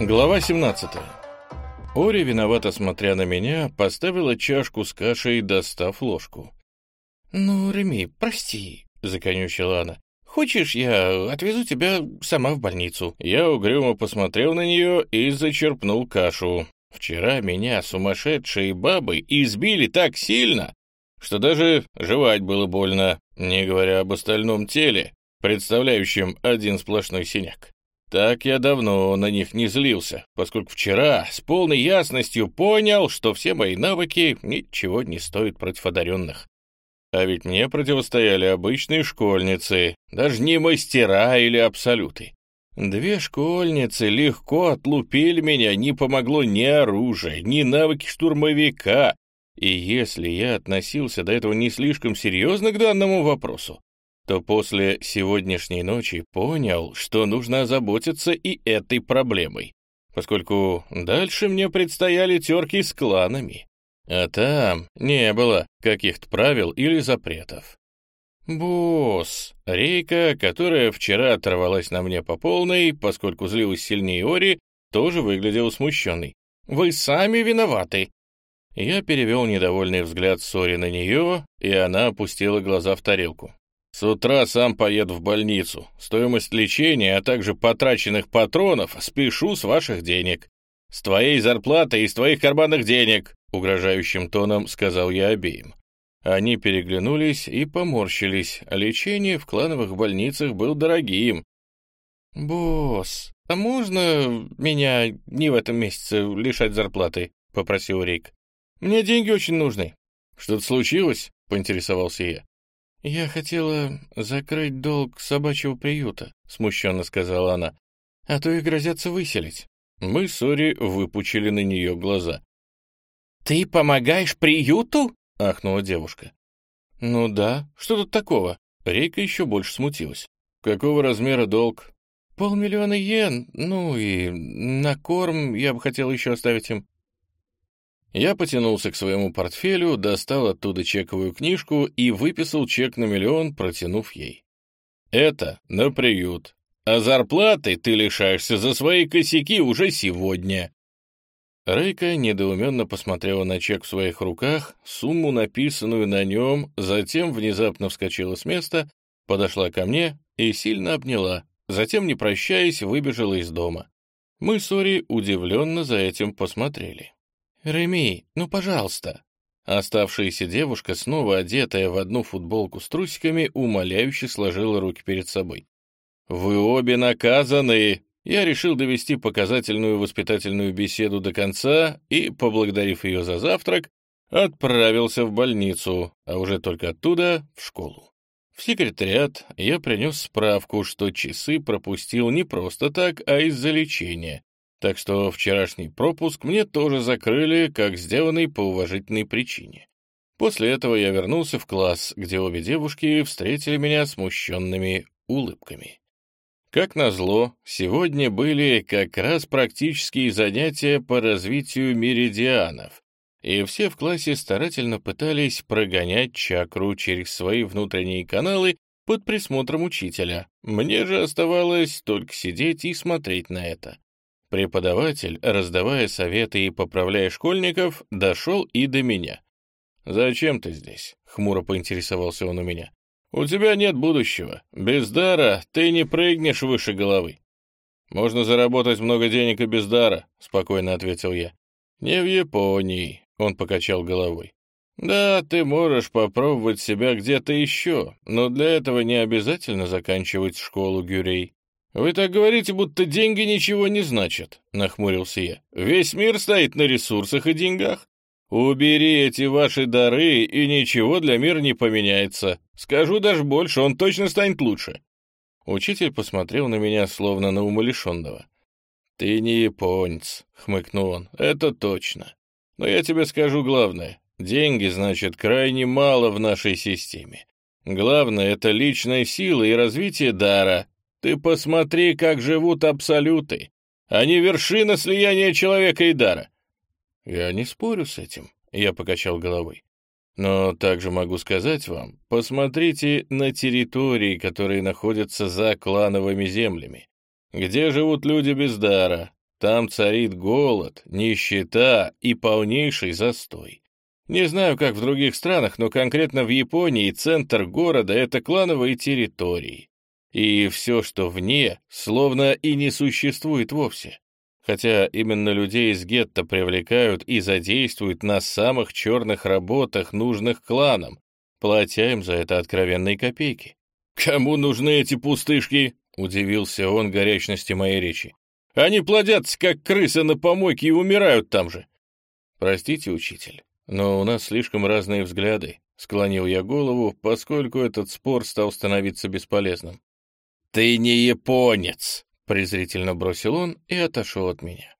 Глава 17. Ори, виновато смотря на меня, поставила чашку с кашей, достав ложку. «Ну, Реми, прости», — законючила она. «Хочешь, я отвезу тебя сама в больницу?» Я угрюмо посмотрел на нее и зачерпнул кашу. Вчера меня сумасшедшие бабы избили так сильно, что даже жевать было больно, не говоря об остальном теле, представляющем один сплошной синяк. Так я давно на них не злился, поскольку вчера с полной ясностью понял, что все мои навыки ничего не стоят против одаренных. А ведь мне противостояли обычные школьницы, даже не мастера или абсолюты. Две школьницы легко отлупили меня, не помогло ни оружие, ни навыки штурмовика. И если я относился до этого не слишком серьезно к данному вопросу, то после сегодняшней ночи понял, что нужно озаботиться и этой проблемой, поскольку дальше мне предстояли терки с кланами, а там не было каких-то правил или запретов. «Босс!» Рейка, которая вчера оторвалась на мне по полной, поскольку злилась сильнее Ори, тоже выглядела смущенной. «Вы сами виноваты!» Я перевел недовольный взгляд Сори на нее, и она опустила глаза в тарелку. С утра сам поеду в больницу. Стоимость лечения, а также потраченных патронов спешу с ваших денег. С твоей зарплаты и с твоих карманных денег, угрожающим тоном сказал я обеим. Они переглянулись и поморщились. Лечение в клановых больницах было дорогим. «Босс, а можно меня не в этом месяце лишать зарплаты?» — попросил Рик. «Мне деньги очень нужны». «Что-то случилось?» — поинтересовался я. «Я хотела закрыть долг собачьего приюта», — смущенно сказала она. «А то их грозятся выселить». Мы с Ори выпучили на нее глаза. «Ты помогаешь приюту?» — ахнула девушка. «Ну да, что тут такого?» Рейка еще больше смутилась. «Какого размера долг?» «Полмиллиона йен, ну и на корм я бы хотел еще оставить им». Я потянулся к своему портфелю, достал оттуда чековую книжку и выписал чек на миллион, протянув ей. «Это на приют. А зарплаты ты лишаешься за свои косяки уже сегодня». Рейка недоуменно посмотрела на чек в своих руках, сумму, написанную на нем, затем внезапно вскочила с места, подошла ко мне и сильно обняла, затем, не прощаясь, выбежала из дома. Мы с Ори удивленно за этим посмотрели. «Реми, ну, пожалуйста!» Оставшаяся девушка, снова одетая в одну футболку с трусиками, умоляюще сложила руки перед собой. «Вы обе наказаны!» Я решил довести показательную воспитательную беседу до конца и, поблагодарив ее за завтрак, отправился в больницу, а уже только оттуда — в школу. В секретариат я принес справку, что часы пропустил не просто так, а из-за лечения, так что вчерашний пропуск мне тоже закрыли, как сделанный по уважительной причине. После этого я вернулся в класс, где обе девушки встретили меня смущенными улыбками. Как назло, сегодня были как раз практические занятия по развитию меридианов, и все в классе старательно пытались прогонять чакру через свои внутренние каналы под присмотром учителя. Мне же оставалось только сидеть и смотреть на это. Преподаватель, раздавая советы и поправляя школьников, дошел и до меня. «Зачем ты здесь?» — хмуро поинтересовался он у меня. «У тебя нет будущего. Без дара ты не прыгнешь выше головы». «Можно заработать много денег и без дара», — спокойно ответил я. «Не в Японии», — он покачал головой. «Да, ты можешь попробовать себя где-то еще, но для этого не обязательно заканчивать школу Гюрей. «Вы так говорите, будто деньги ничего не значат», — нахмурился я. «Весь мир стоит на ресурсах и деньгах. Убери эти ваши дары, и ничего для мира не поменяется. Скажу даже больше, он точно станет лучше». Учитель посмотрел на меня, словно на умалишенного. «Ты не японец», — хмыкнул он, — «это точно. Но я тебе скажу главное. Деньги, значит, крайне мало в нашей системе. Главное — это личная сила и развитие дара, ты посмотри, как живут абсолюты. Они вершина слияния человека и дара. Я не спорю с этим, я покачал головой. Но также могу сказать вам, посмотрите на территории, которые находятся за клановыми землями. Где живут люди без дара? Там царит голод, нищета и полнейший застой. Не знаю, как в других странах, но конкретно в Японии центр города — это клановые территории. И все, что вне, словно и не существует вовсе. Хотя именно людей из гетто привлекают и задействуют на самых черных работах, нужных кланам, платя им за это откровенные копейки. «Кому нужны эти пустышки?» — удивился он горячности моей речи. «Они плодятся, как крысы на помойке, и умирают там же». «Простите, учитель, но у нас слишком разные взгляды», — склонил я голову, поскольку этот спор стал становиться бесполезным. «Ты не японец!» — презрительно бросил он и отошел от меня.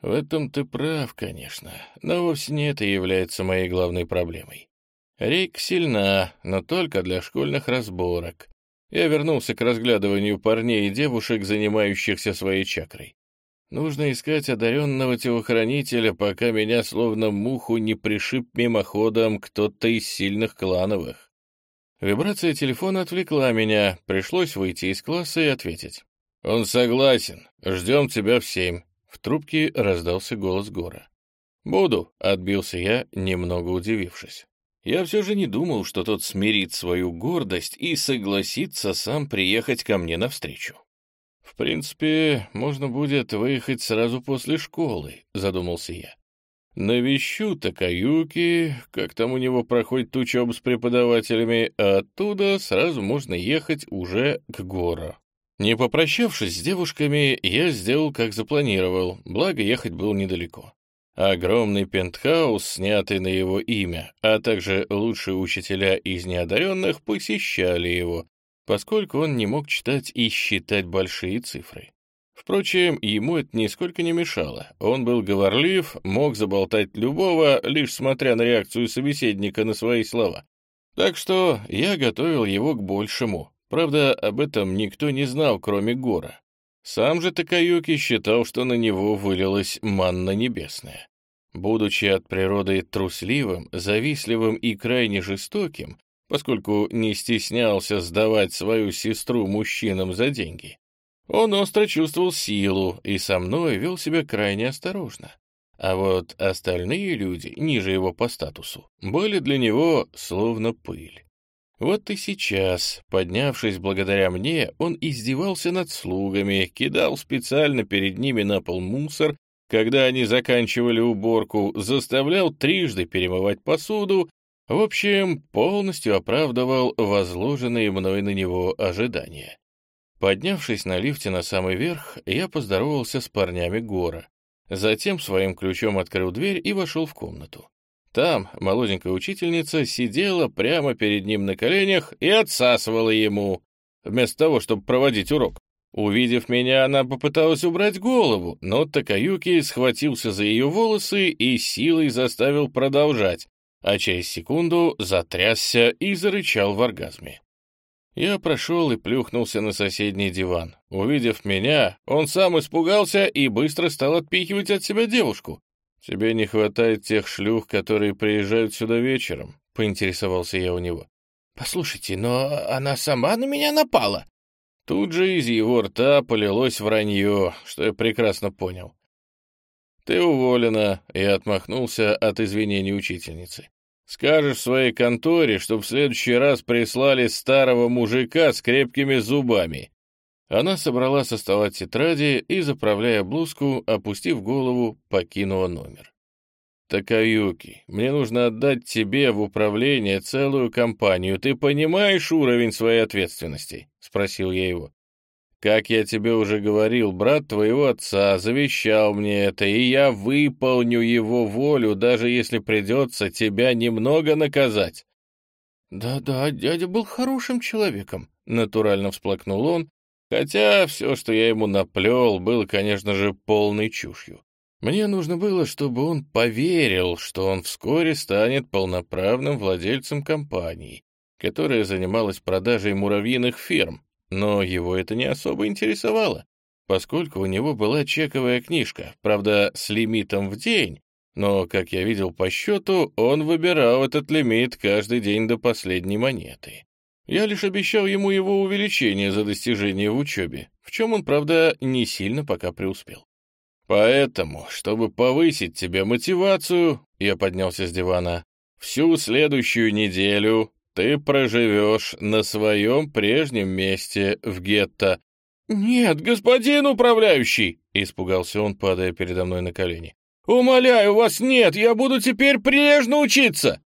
В этом ты прав, конечно, но вовсе не это является моей главной проблемой. Рейк сильна, но только для школьных разборок. Я вернулся к разглядыванию парней и девушек, занимающихся своей чакрой. Нужно искать одаренного телохранителя, пока меня словно муху не пришиб мимоходом кто-то из сильных клановых. Вибрация телефона отвлекла меня, пришлось выйти из класса и ответить. «Он согласен, ждем тебя в семь». В трубке раздался голос Гора. «Буду», — отбился я, немного удивившись. Я все же не думал, что тот смирит свою гордость и согласится сам приехать ко мне навстречу. «В принципе, можно будет выехать сразу после школы», — задумался я. Навещу Такаюки, как там у него проходит учеба с преподавателями, а оттуда сразу можно ехать уже к гору. Не попрощавшись с девушками, я сделал, как запланировал, благо ехать было недалеко. Огромный пентхаус, снятый на его имя, а также лучшие учителя из неодаренных посещали его, поскольку он не мог читать и считать большие цифры. Впрочем, ему это нисколько не мешало. Он был говорлив, мог заболтать любого, лишь смотря на реакцию собеседника на свои слова. Так что я готовил его к большему. Правда, об этом никто не знал, кроме Гора. Сам же Такаюки считал, что на него вылилась манна небесная. Будучи от природы трусливым, завистливым и крайне жестоким, поскольку не стеснялся сдавать свою сестру мужчинам за деньги, он остро чувствовал силу и со мной вел себя крайне осторожно. А вот остальные люди, ниже его по статусу, были для него словно пыль. Вот и сейчас, поднявшись благодаря мне, он издевался над слугами, кидал специально перед ними на пол мусор, когда они заканчивали уборку, заставлял трижды перемывать посуду, в общем, полностью оправдывал возложенные мной на него ожидания. Поднявшись на лифте на самый верх, я поздоровался с парнями Гора. Затем своим ключом открыл дверь и вошел в комнату. Там молоденькая учительница сидела прямо перед ним на коленях и отсасывала ему, вместо того, чтобы проводить урок. Увидев меня, она попыталась убрать голову, но Такаюки схватился за ее волосы и силой заставил продолжать, а через секунду затрясся и зарычал в оргазме. Я прошел и плюхнулся на соседний диван. Увидев меня, он сам испугался и быстро стал отпихивать от себя девушку. «Тебе не хватает тех шлюх, которые приезжают сюда вечером?» — поинтересовался я у него. «Послушайте, но она сама на меня напала!» Тут же из его рта полилось вранье, что я прекрасно понял. «Ты уволена», — я отмахнулся от извинений учительницы. Скажешь своей конторе, что в следующий раз прислали старого мужика с крепкими зубами». Она собрала со стола тетради и, заправляя блузку, опустив голову, покинула номер. «Такаюки, мне нужно отдать тебе в управление целую компанию. Ты понимаешь уровень своей ответственности?» — спросил я его. Как я тебе уже говорил, брат твоего отца завещал мне это, и я выполню его волю, даже если придется тебя немного наказать». «Да-да, дядя был хорошим человеком», — натурально всплакнул он, хотя все, что я ему наплел, было, конечно же, полной чушью. Мне нужно было, чтобы он поверил, что он вскоре станет полноправным владельцем компании, которая занималась продажей муравьиных ферм, но его это не особо интересовало, поскольку у него была чековая книжка, правда, с лимитом в день, но, как я видел по счету, он выбирал этот лимит каждый день до последней монеты. Я лишь обещал ему его увеличение за достижение в учебе, в чем он, правда, не сильно пока преуспел. Поэтому, чтобы повысить тебе мотивацию, я поднялся с дивана, всю следующую неделю ты проживешь на своем прежнем месте в гетто. «Нет, господин управляющий!» — испугался он, падая передо мной на колени. «Умоляю вас, нет, я буду теперь прилежно учиться!»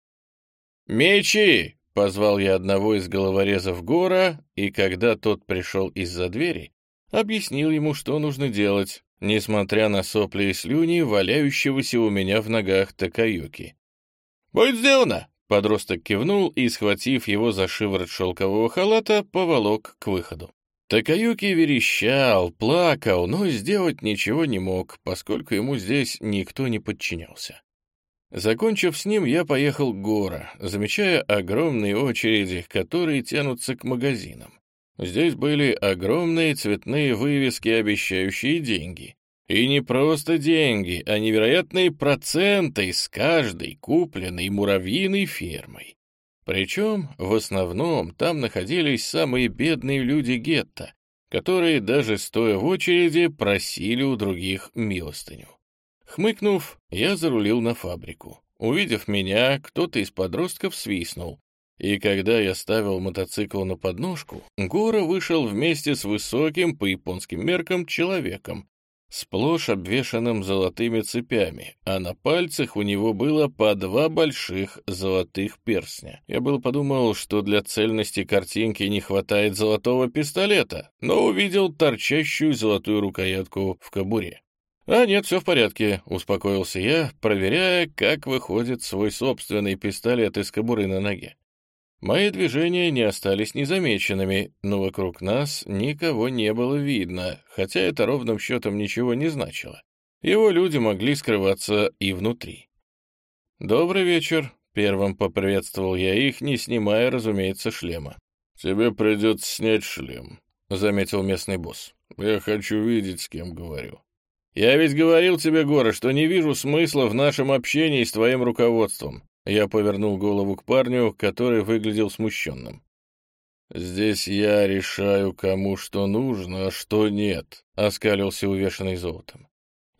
«Мечи!» — позвал я одного из головорезов Гора, и когда тот пришел из-за двери, объяснил ему, что нужно делать, несмотря на сопли и слюни, валяющегося у меня в ногах Такаюки. «Будет сделано!» — подросток кивнул и, схватив его за шиворот шелкового халата, поволок к выходу. Такаюки верещал, плакал, но сделать ничего не мог, поскольку ему здесь никто не подчинялся. Закончив с ним, я поехал к Гора, замечая огромные очереди, которые тянутся к магазинам. Здесь были огромные цветные вывески, обещающие деньги. И не просто деньги, а невероятные проценты с каждой купленной муравьиной фермой. Причем, в основном, там находились самые бедные люди гетто, которые, даже стоя в очереди, просили у других милостыню. Хмыкнув, я зарулил на фабрику. Увидев меня, кто-то из подростков свистнул, и когда я ставил мотоцикл на подножку, Гора вышел вместе с высоким, по японским меркам, человеком, сплошь обвешанным золотыми цепями, а на пальцах у него было по два больших золотых перстня. Я было подумал, что для цельности картинки не хватает золотого пистолета, но увидел торчащую золотую рукоятку в кобуре. «А нет, все в порядке», — успокоился я, проверяя, как выходит свой собственный пистолет из кобуры на ноге. Мои движения не остались незамеченными, но вокруг нас никого не было видно, хотя это ровным счетом ничего не значило. Его люди могли скрываться и внутри. «Добрый вечер», — первым поприветствовал я их, не снимая, разумеется, шлема. «Тебе придется снять шлем», — заметил местный босс. «Я хочу видеть, с кем говорю». «Я ведь говорил тебе, Гора, что не вижу смысла в нашем общении с твоим руководством. Я повернул голову к парню, который выглядел смущенным. «Здесь я решаю, кому что нужно, а что нет», — оскалился увешанный золотом.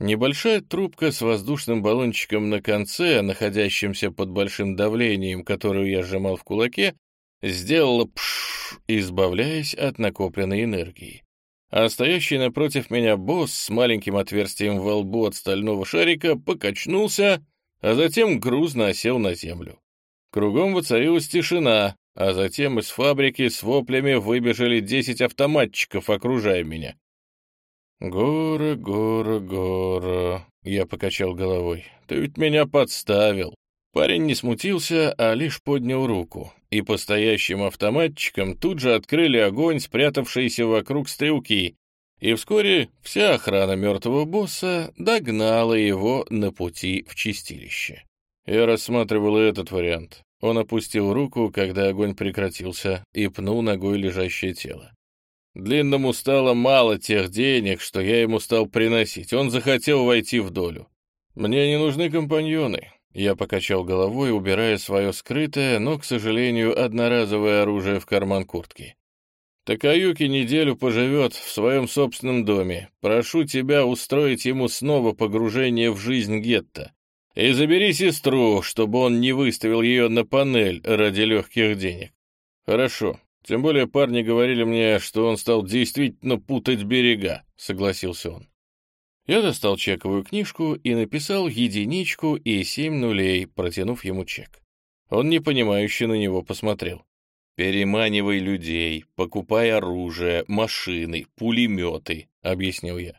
Небольшая трубка с воздушным баллончиком на конце, находящимся под большим давлением, которую я сжимал в кулаке, сделала пш, избавляясь от накопленной энергии. А стоящий напротив меня босс с маленьким отверстием во лбу от стального шарика покачнулся а затем грузно осел на землю. Кругом воцарилась тишина, а затем из фабрики с воплями выбежали десять автоматчиков, окружая меня. «Гора, гора, гора», — я покачал головой, — «ты ведь меня подставил». Парень не смутился, а лишь поднял руку, и по стоящим автоматчикам тут же открыли огонь, спрятавшиеся вокруг стрелки, и вскоре вся охрана мертвого босса догнала его на пути в чистилище. Я рассматривал этот вариант. Он опустил руку, когда огонь прекратился, и пнул ногой лежащее тело. Длинному стало мало тех денег, что я ему стал приносить. Он захотел войти в долю. Мне не нужны компаньоны. Я покачал головой, убирая свое скрытое, но, к сожалению, одноразовое оружие в карман куртки. Такаюки неделю поживет в своем собственном доме. Прошу тебя устроить ему снова погружение в жизнь гетто. И забери сестру, чтобы он не выставил ее на панель ради легких денег. Хорошо. Тем более парни говорили мне, что он стал действительно путать берега, согласился он. Я достал чековую книжку и написал единичку и семь нулей, протянув ему чек. Он непонимающе на него посмотрел. «Переманивай людей, покупай оружие, машины, пулеметы», — объяснил я.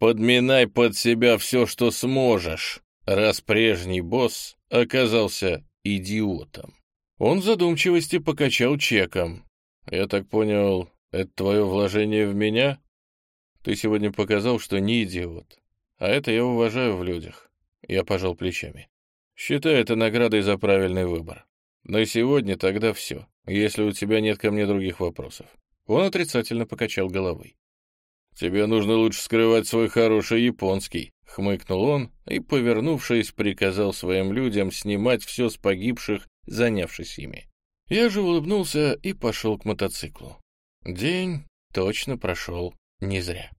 «Подминай под себя все, что сможешь, раз прежний босс оказался идиотом». Он задумчивости покачал чеком. «Я так понял, это твое вложение в меня? Ты сегодня показал, что не идиот. А это я уважаю в людях». Я пожал плечами. «Считай это наградой за правильный выбор. На сегодня тогда все если у тебя нет ко мне других вопросов». Он отрицательно покачал головой. «Тебе нужно лучше скрывать свой хороший японский», — хмыкнул он и, повернувшись, приказал своим людям снимать все с погибших, занявшись ими. Я же улыбнулся и пошел к мотоциклу. День точно прошел не зря.